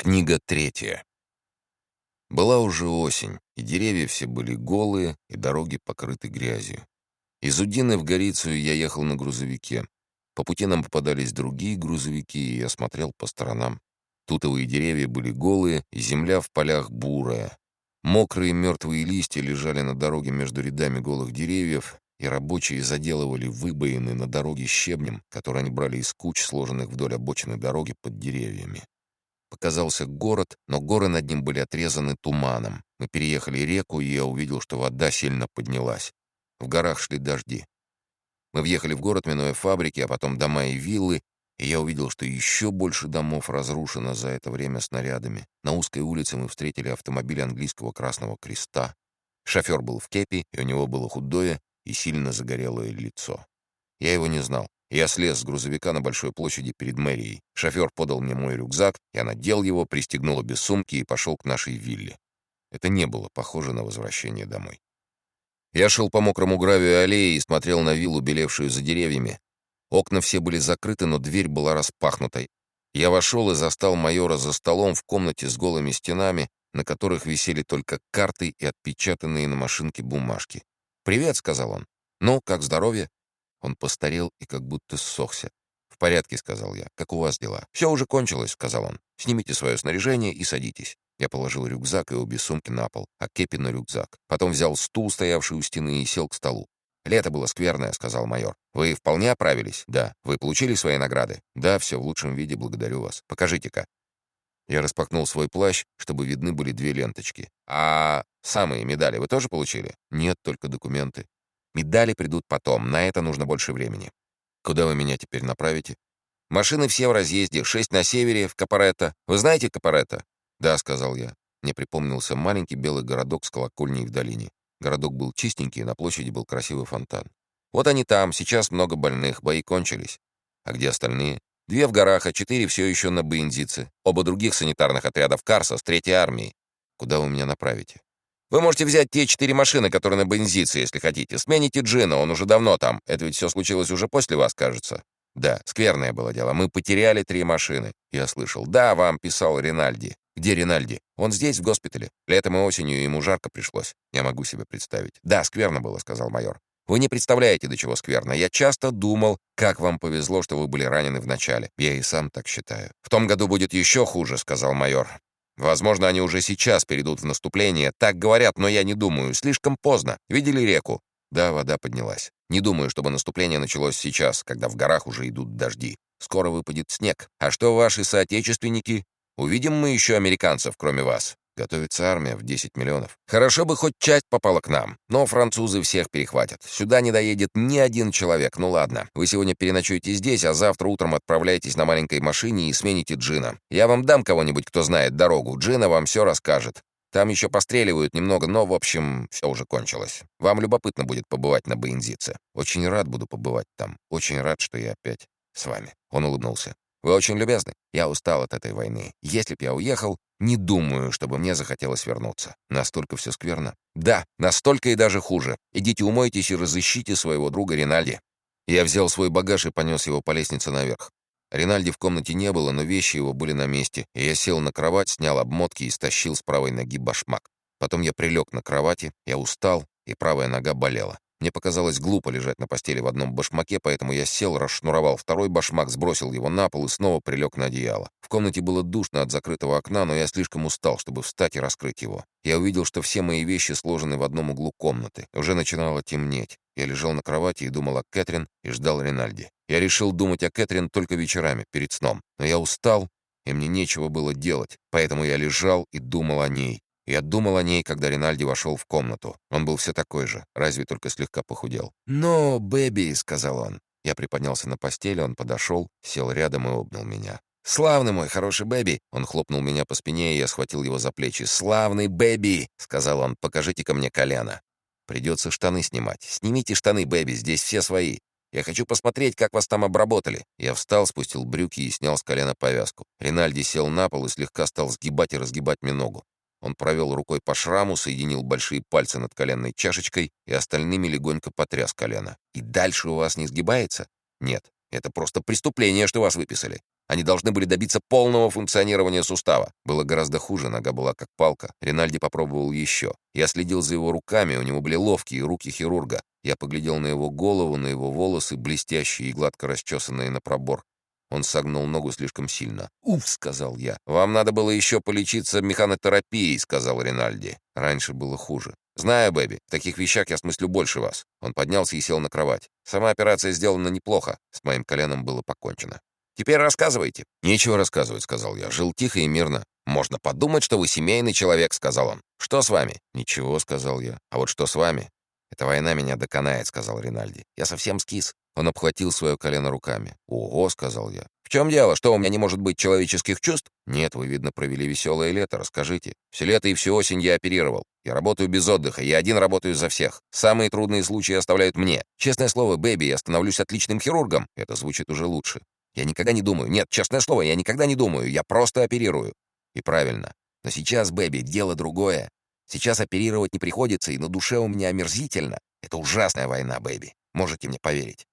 Книга третья. Была уже осень, и деревья все были голые, и дороги покрыты грязью. Из Удины в Горицию я ехал на грузовике. По пути нам попадались другие грузовики, и я смотрел по сторонам. Тутовые деревья были голые, и земля в полях бурая. Мокрые мертвые листья лежали на дороге между рядами голых деревьев, и рабочие заделывали выбоины на дороге щебнем, который они брали из куч, сложенных вдоль обочины дороги под деревьями. Показался город, но горы над ним были отрезаны туманом. Мы переехали реку, и я увидел, что вода сильно поднялась. В горах шли дожди. Мы въехали в город, минуя фабрики, а потом дома и виллы, и я увидел, что еще больше домов разрушено за это время снарядами. На узкой улице мы встретили автомобиль английского Красного Креста. Шофер был в кепи, и у него было худое и сильно загорелое лицо. Я его не знал. Я слез с грузовика на большой площади перед мэрией. Шофер подал мне мой рюкзак, я надел его, пристегнул обе сумки и пошел к нашей вилле. Это не было похоже на возвращение домой. Я шел по мокрому гравию аллеи и смотрел на виллу, белевшую за деревьями. Окна все были закрыты, но дверь была распахнутой. Я вошел и застал майора за столом в комнате с голыми стенами, на которых висели только карты и отпечатанные на машинке бумажки. «Привет», — сказал он. «Ну, как здоровье?» Он постарел и как будто ссохся. «В порядке», — сказал я. «Как у вас дела?» «Все уже кончилось», — сказал он. «Снимите свое снаряжение и садитесь». Я положил рюкзак и обе сумки на пол, а кепи на рюкзак. Потом взял стул, стоявший у стены, и сел к столу. «Лето было скверное», — сказал майор. «Вы вполне оправились?» «Да». «Вы получили свои награды?» «Да, все в лучшем виде, благодарю вас. Покажите-ка». Я распахнул свой плащ, чтобы видны были две ленточки. «А самые медали вы тоже получили?» «Нет, только документы». Медали придут потом, на это нужно больше времени. Куда вы меня теперь направите? Машины все в разъезде, шесть на севере, в Капаретто. Вы знаете Капаретто? Да, сказал я. Мне припомнился маленький белый городок с колокольней в долине. Городок был чистенький, на площади был красивый фонтан. Вот они там, сейчас много больных, бои кончились. А где остальные? Две в горах, а четыре все еще на Бензице. Оба других санитарных отрядов Карса с Третьей армии. Куда вы меня направите? Вы можете взять те четыре машины, которые на бензице, если хотите. Смените Джина, он уже давно там. Это ведь все случилось уже после вас, кажется. Да, скверное было дело. Мы потеряли три машины. Я слышал. Да, вам писал Ринальди. Где Ринальди? Он здесь, в госпитале. Летом и осенью ему жарко пришлось. Я могу себе представить. Да, скверно было, сказал майор. Вы не представляете, до чего скверно. Я часто думал, как вам повезло, что вы были ранены в начале. Я и сам так считаю. В том году будет еще хуже, сказал майор. Возможно, они уже сейчас перейдут в наступление. Так говорят, но я не думаю. Слишком поздно. Видели реку? Да, вода поднялась. Не думаю, чтобы наступление началось сейчас, когда в горах уже идут дожди. Скоро выпадет снег. А что ваши соотечественники? Увидим мы еще американцев, кроме вас. Готовится армия в 10 миллионов. Хорошо бы хоть часть попала к нам, но французы всех перехватят. Сюда не доедет ни один человек. Ну ладно, вы сегодня переночуете здесь, а завтра утром отправляйтесь на маленькой машине и смените Джина. Я вам дам кого-нибудь, кто знает дорогу. Джина вам все расскажет. Там еще постреливают немного, но, в общем, все уже кончилось. Вам любопытно будет побывать на Бензице. Очень рад буду побывать там. Очень рад, что я опять с вами. Он улыбнулся. Вы очень любезны. Я устал от этой войны. Если б я уехал, не думаю, чтобы мне захотелось вернуться. Настолько все скверно. Да, настолько и даже хуже. Идите умойтесь и разыщите своего друга Ринальди. Я взял свой багаж и понес его по лестнице наверх. Ринальди в комнате не было, но вещи его были на месте, и я сел на кровать, снял обмотки и стащил с правой ноги башмак. Потом я прилег на кровати, я устал, и правая нога болела. Мне показалось глупо лежать на постели в одном башмаке, поэтому я сел, расшнуровал второй башмак, сбросил его на пол и снова прилег на одеяло. В комнате было душно от закрытого окна, но я слишком устал, чтобы встать и раскрыть его. Я увидел, что все мои вещи сложены в одном углу комнаты. Уже начинало темнеть. Я лежал на кровати и думал о Кэтрин и ждал Ринальди. Я решил думать о Кэтрин только вечерами, перед сном. Но я устал, и мне нечего было делать, поэтому я лежал и думал о ней. Я думал о ней, когда Ринальди вошел в комнату. Он был все такой же, разве только слегка похудел. «Ну, Бэби», — сказал он. Я приподнялся на постели, он подошел, сел рядом и обнял меня. «Славный мой хороший Бэби!» Он хлопнул меня по спине, и я схватил его за плечи. «Славный Бэби!» — сказал он. «Покажите-ка мне колено». «Придется штаны снимать. Снимите штаны, Бэби, здесь все свои. Я хочу посмотреть, как вас там обработали». Я встал, спустил брюки и снял с колена повязку. Ринальди сел на пол и слегка стал сгибать и разгибать мне ногу. Он провел рукой по шраму, соединил большие пальцы над коленной чашечкой и остальными легонько потряс колено. «И дальше у вас не сгибается?» «Нет, это просто преступление, что вас выписали. Они должны были добиться полного функционирования сустава. Было гораздо хуже, нога была как палка. Ринальди попробовал еще. Я следил за его руками, у него были ловкие руки хирурга. Я поглядел на его голову, на его волосы, блестящие и гладко расчесанные на пробор. Он согнул ногу слишком сильно. «Уф!» — сказал я. «Вам надо было еще полечиться механотерапией», — сказал Ринальди. Раньше было хуже. «Знаю, Бэби, в таких вещах я смыслю больше вас». Он поднялся и сел на кровать. «Сама операция сделана неплохо. С моим коленом было покончено». «Теперь рассказывайте». «Нечего рассказывать», — сказал я. «Жил тихо и мирно». «Можно подумать, что вы семейный человек», — сказал он. «Что с вами?» «Ничего», — сказал я. «А вот что с вами?» «Эта война меня доконает», — сказал Ринальди. «Я совсем скис». Он обхватил свое колено руками. «Ого», — сказал я. «В чем дело? Что, у меня не может быть человеческих чувств?» «Нет, вы, видно, провели веселое лето. Расскажите». «Все лето и всю осень я оперировал. Я работаю без отдыха. Я один работаю за всех. Самые трудные случаи оставляют мне. Честное слово, Бэби, я становлюсь отличным хирургом». Это звучит уже лучше. Я никогда не думаю. Нет, честное слово, я никогда не думаю. Я просто оперирую. И правильно. Но сейчас, Бэби, дело другое. Сейчас оперировать не приходится, и на душе у меня омерзительно. Это ужасная война, Бэби. Можете мне поверить.